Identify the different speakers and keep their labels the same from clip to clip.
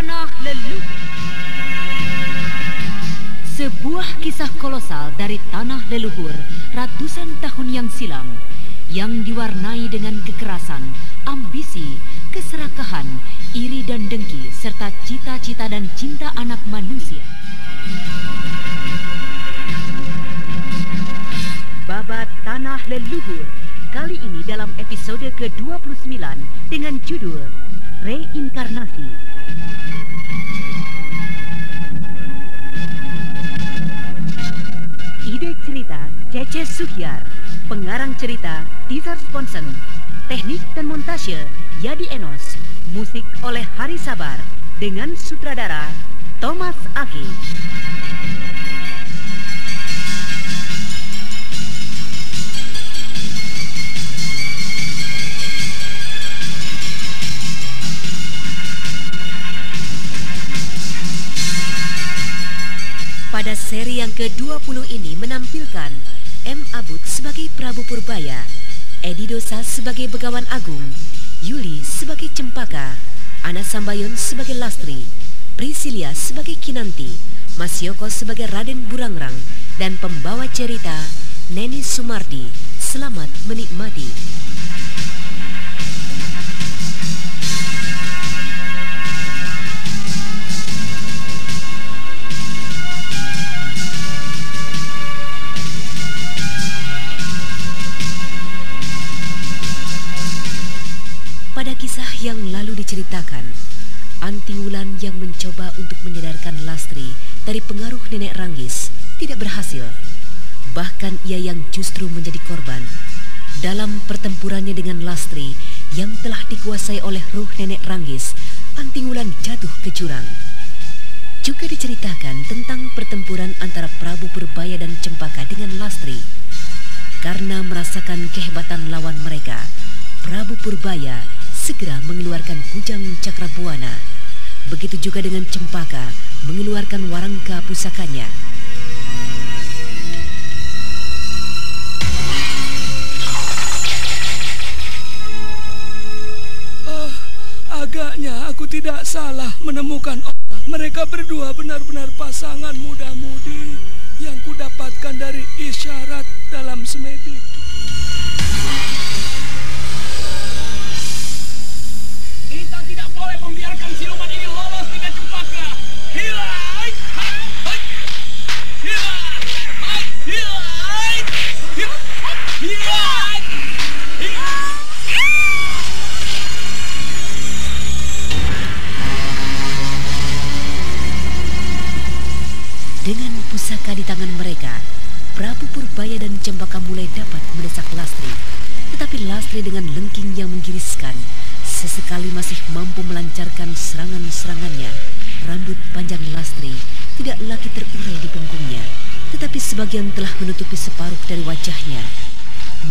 Speaker 1: Tanah Leluhur Sebuah kisah kolosal dari tanah leluhur ratusan tahun yang silam yang diwarnai dengan kekerasan, ambisi, keserakahan, iri dan dengki serta cita-cita dan cinta anak manusia. Babat Tanah Leluhur kali ini dalam episode ke-29 dengan judul Reinkarnasi. Ide cerita Cece Suhyar, pengarang cerita Tizar Sponsen, teknik dan montase Yadi Enos, musik oleh Hari Sabar dengan sutradara Thomas Aki. Pada seri yang ke-20 ini menampilkan M. Abud sebagai Prabu Purbaya, Edi Dosa sebagai Begawan Agung, Yuli sebagai Cempaka, Ana Sambayon sebagai Lastri, Priscilia sebagai Kinanti, Mas Yoko sebagai Raden Burangrang, dan pembawa cerita Neni Sumardi. Selamat menikmati. Pada kisah yang lalu diceritakan, Anti Wulan yang mencoba untuk menyadarkan Lastri dari pengaruh nenek Ranggis tidak berhasil. Bahkan ia yang justru menjadi korban. Dalam pertempurannya dengan Lastri yang telah dikuasai oleh ruh nenek Ranggis, Anti Wulan jatuh ke jurang. Juga diceritakan tentang pertempuran antara Prabu Purbaya dan Cempaka dengan Lastri. Karena merasakan kehebatan lawan mereka, Prabu Purbaya segera mengeluarkan kujang cakrabuana. Begitu juga dengan Cempaka mengeluarkan warangka pusakanya.
Speaker 2: Ah, agaknya aku tidak salah menemukan orang. Mereka berdua benar-benar pasangan muda-mudi yang kudapatkan dari isyarat dalam semedi.
Speaker 3: Boleh membiarkan siluman ini lolos dengan cempaka. Hilai! Hai! Hai! Hilai! Hai! Hilai! Hilai!
Speaker 1: Dengan pusaka di tangan mereka, Prabu Purbaya dan Cempaka mulai dapat mendesak Lastri. Tetapi Lastri dengan lengking yang menggiriskan, sesekali masih mampu melancarkan serangan-serangannya. Rambut panjang Lastri tidak lagi terurai di punggungnya, tetapi sebagian telah menutupi separuh dari wajahnya.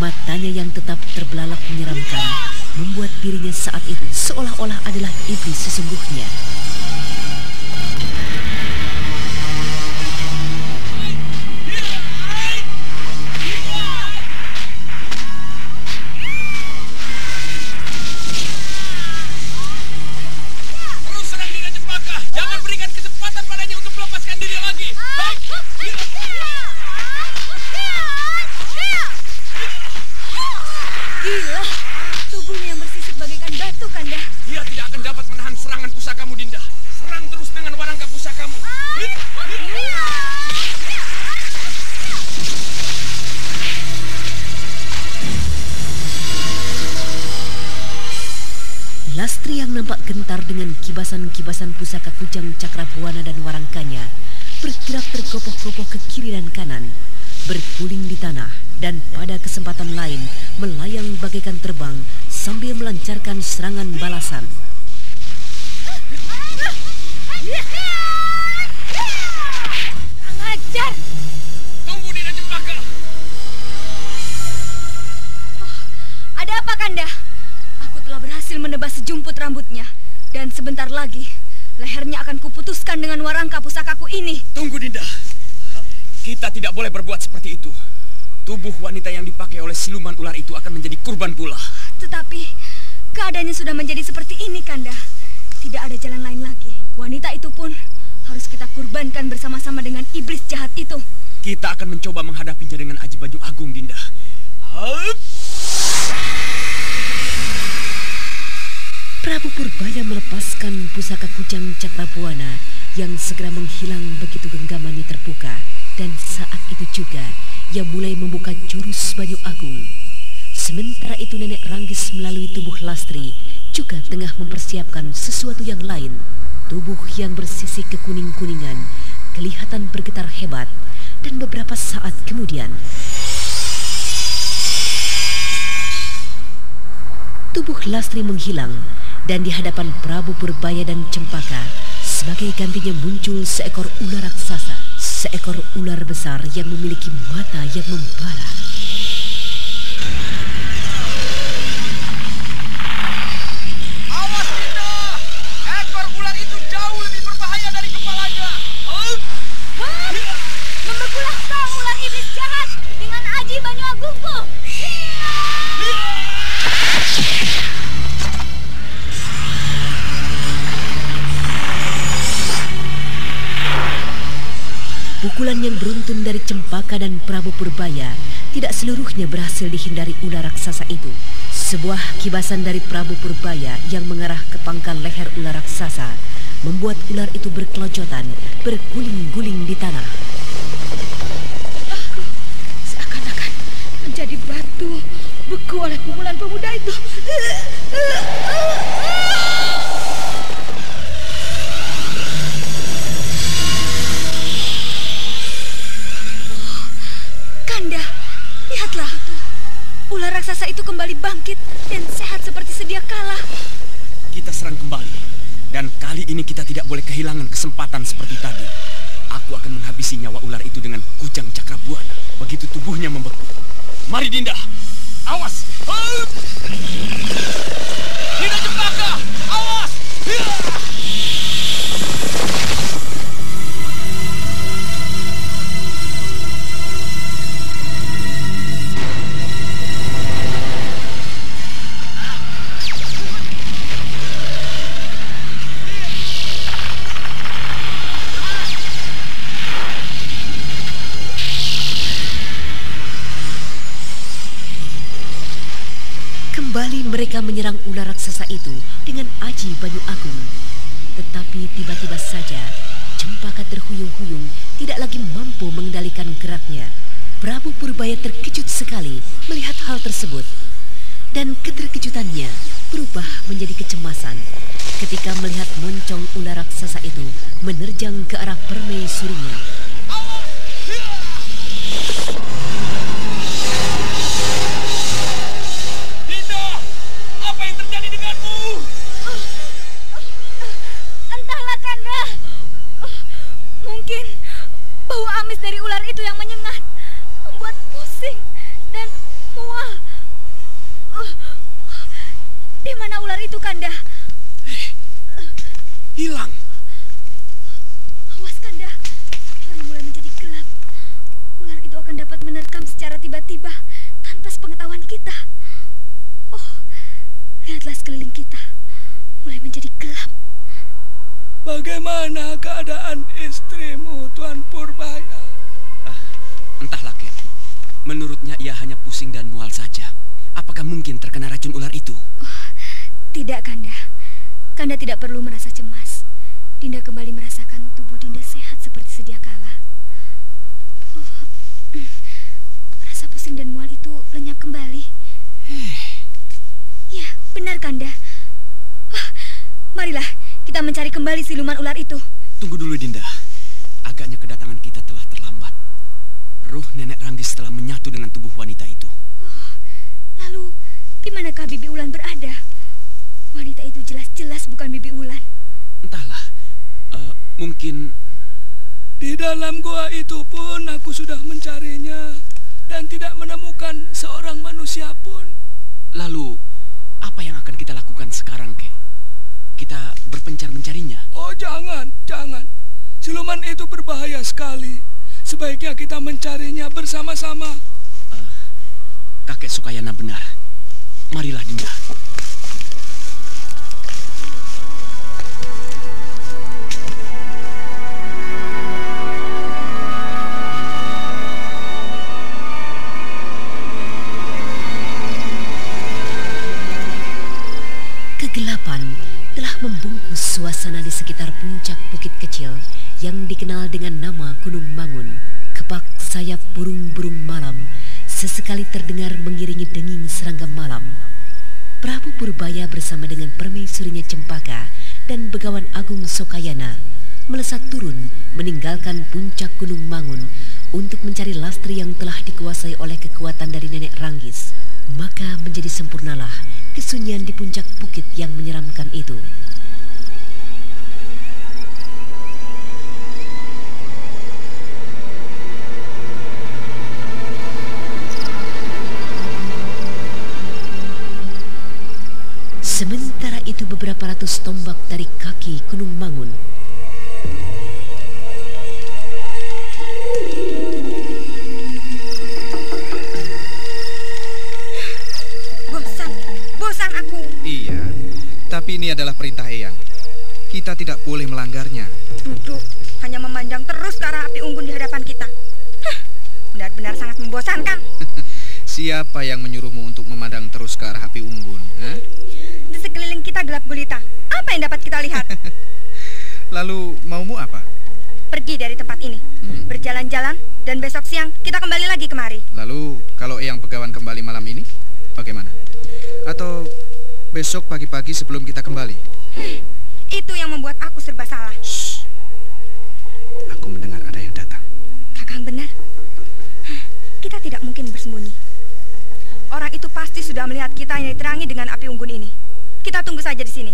Speaker 1: Matanya yang tetap terbelalak menyeramkan, membuat dirinya saat itu seolah-olah adalah iblis sesungguhnya. Gentar dengan kibasan-kibasan pusaka kujang cakrabuana dan warangkanya bergerak tergopoh-gopoh ke kiri dan kanan, berguling di tanah dan pada kesempatan lain melayang bagaikan terbang sambil melancarkan serangan balasan.
Speaker 4: Ngajar!
Speaker 3: Tunggu, Dinda Cempaka.
Speaker 4: Ada apa, Kanda? Aku telah berhasil menebas sejumput rambutnya. Dan sebentar lagi, lehernya akan kuputuskan dengan warangka pusakaku ini.
Speaker 3: Tunggu, Dinda. Kita tidak boleh berbuat seperti itu. tubuh wanita yang dipakai oleh siluman ular itu akan menjadi kurban pula.
Speaker 4: Tetapi keadaannya sudah menjadi seperti ini, Kanda. Tidak ada jalan lain lagi. Wanita itu pun harus kita kurbankan bersama-sama dengan iblis jahat itu.
Speaker 3: Kita akan mencoba menghadapinya dengan Aji Baju Agung, Dinda. Hup!
Speaker 1: Prabu Purbaya melepaskan pusaka kujang Cakrabuana yang segera menghilang begitu genggamannya terbuka. Dan saat itu juga ia mulai membuka jurus Banyu Agung. Sementara itu nenek Ranggis melalui tubuh Lastri juga tengah mempersiapkan sesuatu yang lain. Tubuh yang bersisi kekuning-kuningan kelihatan bergetar hebat dan beberapa saat kemudian tubuh Lastri menghilang dan di hadapan Prabu Purbaya dan Cempaka sebagai gantinya muncul seekor ular raksasa, seekor ular besar yang memiliki mata yang membara. Beruntun dari Cempaka dan Prabu Purbaya tidak seluruhnya berhasil dihindari ular raksasa itu. Sebuah kibasan dari Prabu Purbaya yang mengarah ke pangkal leher ular raksasa membuat ular itu berkelojotan, berguling-guling di tanah.
Speaker 4: Seakan-akan menjadi batu beku oleh pukulan pemuda itu. Kanda, Ular raksasa itu kembali bangkit dan sehat seperti sedia kala.
Speaker 3: Kita serang kembali. Dan kali ini kita tidak boleh kehilangan kesempatan seperti tadi. Aku akan menghabisi nyawa ular itu dengan kujang cakrabuana. Begitu tubuhnya membeku. Mari Dinda. Awas. Dinda Cempaka. Awas.
Speaker 1: Mereka menyerang ular raksasa itu dengan aji Banyu Agung. Tetapi tiba-tiba saja Cempaka terhuyung-huyung tidak lagi mampu mengendalikan geraknya. Prabu Purbaya terkejut sekali melihat hal tersebut. Dan keterkejutannya berubah menjadi kecemasan ketika melihat moncong ular raksasa itu menerjang ke arah permaisurinya.
Speaker 3: Dinda,
Speaker 4: lihatlah sekeliling kita. Mulai menjadi gelap.
Speaker 2: Bagaimana keadaan istrimu, Tuan Purbaya?
Speaker 3: Entahlah, Kek. Menurutnya ia hanya pusing dan mual saja. Apakah mungkin terkena racun ular itu?
Speaker 4: Tidak, Kanda. Kanda tidak perlu merasa cemas. Dinda kembali merasakan tubuh Dinda sehat seperti sedia kala. Oh, rasa pusing dan mual itu lenyap kembali. Ya, benar, Kanda. Wah, marilah kita mencari kembali siluman ular itu.
Speaker 3: Tunggu dulu, Dinda. Agaknya kedatangan kita telah terlambat. Ruh nenek Ranggis telah menyatu dengan tubuh wanita itu.
Speaker 4: Lalu, di manakah Bibi Ulan berada? Wanita itu jelas-jelas bukan Bibi Ulan.
Speaker 3: Entahlah. eh, mungkin
Speaker 2: Di dalam gua itu pun aku sudah mencarinya dan tidak menemukan seorang manusia pun.
Speaker 3: lalu apa yang akan kita lakukan sekarang, Kek? Kita berpencar mencarinya.
Speaker 2: Oh jangan, jangan. Siluman itu berbahaya sekali. Sebaiknya kita mencarinya bersama-sama.
Speaker 3: Eh, kakek Sukayana benar. Marilah Dinda.
Speaker 1: Suasana di sekitar puncak bukit kecil yang dikenal dengan nama Gunung Mangun. Kepak sayap burung-burung malam sesekali terdengar mengiringi denging serangga malam. Prabu Purbaya bersama dengan permaisurinya Cempaka dan Begawan Agung Sokayana melesat turun meninggalkan puncak Gunung Mangun untuk mencari lastri yang telah dikuasai oleh kekuatan dari nenek Ranggis. Maka menjadi sempurnalah kesunyian di puncak bukit yang menyeramkan itu. Sementara itu beberapa ratus tombak dari kaki Gunung Mangun
Speaker 4: Bosan, bosan aku.
Speaker 5: Iya, tapi ini adalah perintah Eyang. Kita tidak boleh melanggarnya.
Speaker 4: Duduk, hanya memandang terus ke arah api unggun di hadapan kita. Hah, benar-benar sangat membosankan.
Speaker 5: Siapa yang menyuruhmu untuk memandang terus ke arah api unggun? eh?
Speaker 4: Di sekeliling kita gelap gulita. Apa yang dapat kita lihat?
Speaker 5: Lalu maumu apa?
Speaker 4: Pergi dari tempat ini,
Speaker 5: Hmm.
Speaker 4: berjalan-jalan, dan besok siang kita kembali lagi kemari.
Speaker 5: Lalu kalau Eyang Begawan kembali malam ini, bagaimana? Atau besok pagi-pagi sebelum kita kembali?
Speaker 4: Itu yang membuat aku serba salah.
Speaker 5: Shh. Aku mendengar ada yang datang.
Speaker 4: Kakang benar. Kita tidak mungkin bersembunyi. Orang itu pasti sudah melihat kita yang diterangi dengan api unggun ini. Kita tunggu saja di sini.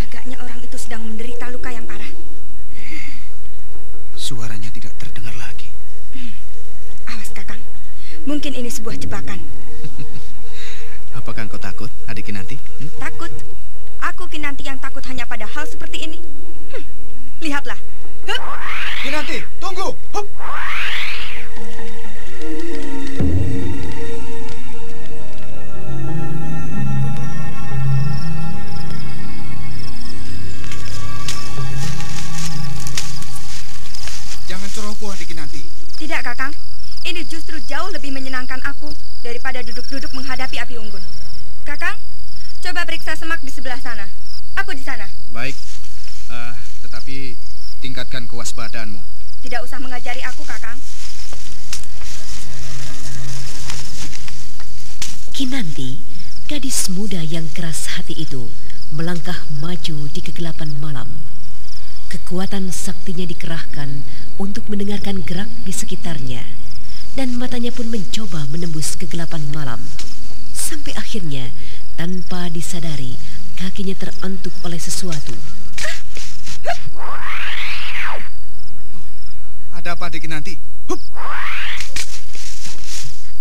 Speaker 4: Agaknya orang itu sedang menderita luka yang parah.
Speaker 5: Suaranya tidak terdengar lagi.
Speaker 4: Awas kakang, mungkin ini sebuah jebakan.
Speaker 5: Apakah engkau takut, adik Kinanti? Hmm?
Speaker 4: Takut? Aku Kinanti yang takut hanya pada hal seperti ini. Hm, lihatlah. Hup.
Speaker 5: Kinanti, tunggu! Hup! Jangan ceroboh, adik Kinanti.
Speaker 4: Tidak, Kakang. Ini justru jauh lebih menyenangkan aku daripada duduk-duduk menghadapi api unggun. Kakang, coba periksa semak di sebelah sana. Aku di sana.
Speaker 5: Baik, Eh, tetapi tingkatkan kewaspadaanmu.
Speaker 4: Tidak usah mengajari aku, Kakang.
Speaker 1: Kinanti, gadis muda yang keras hati itu, melangkah maju di kegelapan malam. Kekuatan saktinya dikerahkan untuk mendengarkan gerak di sekitarnya, dan matanya pun mencoba menembus kegelapan malam. Sampai akhirnya, tanpa disadari, kakinya terantuk oleh sesuatu.
Speaker 5: Ada apa, adik Kinanti? Hup!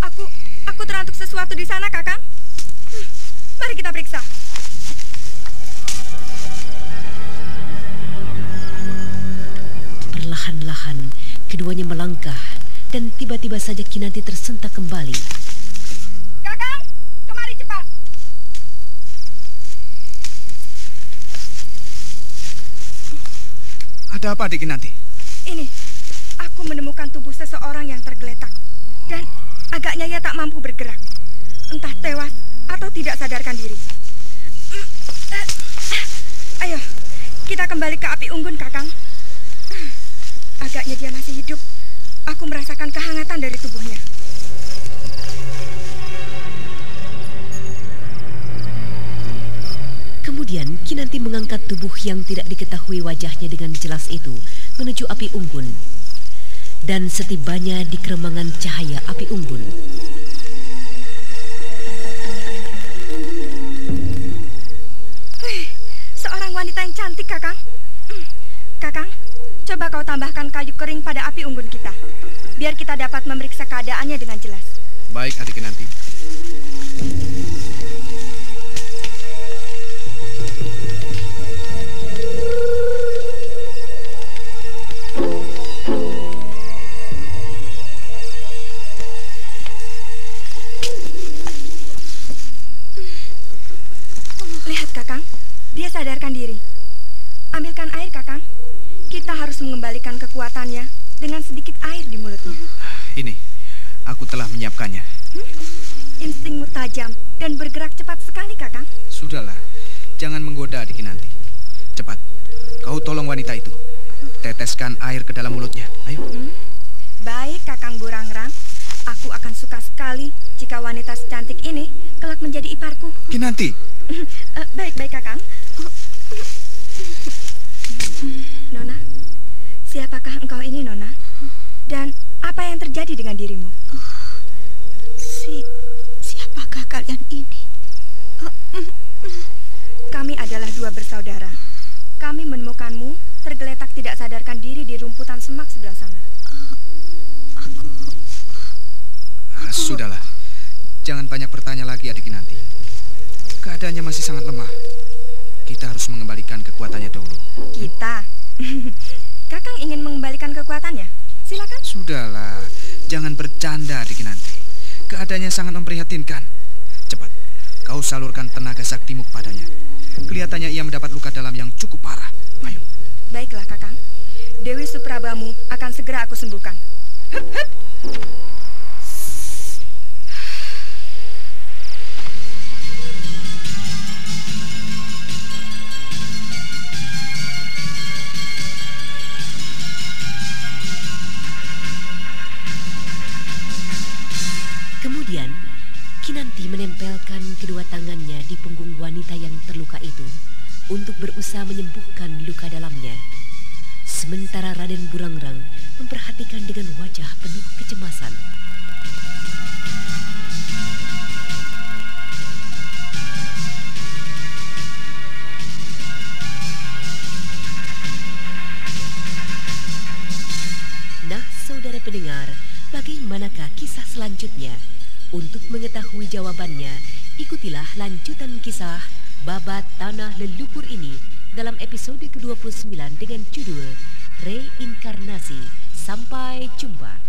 Speaker 4: Aku, aku terantuk sesuatu di sana, Kakang. Hmm, mari kita periksa.
Speaker 1: Perlahan-lahan, keduanya melangkah, dan tiba-tiba saja Kinanti tersentak kembali.
Speaker 5: Ada apa, adik Kinanti?
Speaker 4: Ini, aku menemukan tubuh seseorang yang tergeletak. Dan agaknya ia tak mampu bergerak. Entah tewas atau tidak sadarkan diri. Ayo, kita kembali ke api unggun, Kakang. Agaknya dia masih hidup. Aku merasakan kehangatan dari tubuhnya.
Speaker 1: Kemudian Kinanti mengangkat tubuh yang tidak diketahui wajahnya dengan jelas itu menuju api unggun. Dan setibanya di keremangan cahaya api unggun,
Speaker 4: seorang wanita yang cantik, Kakang. Hmm, Kakang, coba kau tambahkan kayu kering pada api unggun kita. Biar kita dapat memeriksa keadaannya dengan jelas.
Speaker 5: Baik, adik Lihat, Kakang. Dia sadarkan diri. Ambilkan air, Kakang.
Speaker 4: Kita harus mengembalikan kekuatannya dengan sedikit air di mulutnya.
Speaker 5: Ah, ini, aku telah menyiapkannya. Hmm?
Speaker 4: Instingmu tajam dan bergerak cepat sekali, Kakang.
Speaker 5: Sudahlah, jangan menggoda adik nanti. Cepat, kau tolong wanita itu. Teteskan air ke dalam mulutnya. Ayo.
Speaker 4: Hmm? Baik, Kakang Burangrang. Aku akan suka sekali jika wanita secantik ini kelak menjadi iparku.
Speaker 5: Kinanti.
Speaker 4: Eh, baik, baik, Kakang. Nona, siapakah engkau ini, Nona? Dan apa yang terjadi dengan dirimu?
Speaker 6: Si siapakah kalian ini?
Speaker 4: Dua bersaudara. Kami menemukanmu tergeletak tidak sadarkan diri di rumputan semak sebelah sana.
Speaker 6: Aku
Speaker 5: Ah, sudahlah, jangan banyak bertanya lagi adik nanti. Keadaannya masih sangat lemah. Kita harus mengembalikan kekuatannya dahulu.
Speaker 4: Kita. Kakang ingin mengembalikan kekuatannya? Silakan.
Speaker 5: Sudahlah, jangan bercanda adik nanti. Keadaannya sangat memprihatinkan. Cepat, kau salurkan tenaga saktimu kepadanya. Kelihatannya ia mendapat luka dalam yang cukup parah. Ayo.
Speaker 4: Baiklah, Kakang. Dewi Suprabamu akan segera aku sembuhkan.
Speaker 1: Kemudian, Kinanti menempelkan kedua tangannya di punggung wanita yang terluka itu untuk berusaha menyembuhkan luka dalamnya. Sementara Raden Burangrang memperhatikan dengan wajah penuh kecemasan. Nah, saudara pendengar, bagaimanakah kisah selanjutnya? Untuk mengetahui jawabannya, ikutilah lanjutan kisah Babat Tanah Leluhur ini dalam episode ke-29 dengan judul Reinkarnasi. Sampai jumpa.